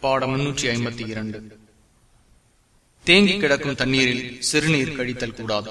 பாடம் முன்னூற்றி ஐம்பத்தி இரண்டு. தேங்கி கிடக்கும் தண்ணீரில் சிறுநீர் கழித்தல் கூடாது.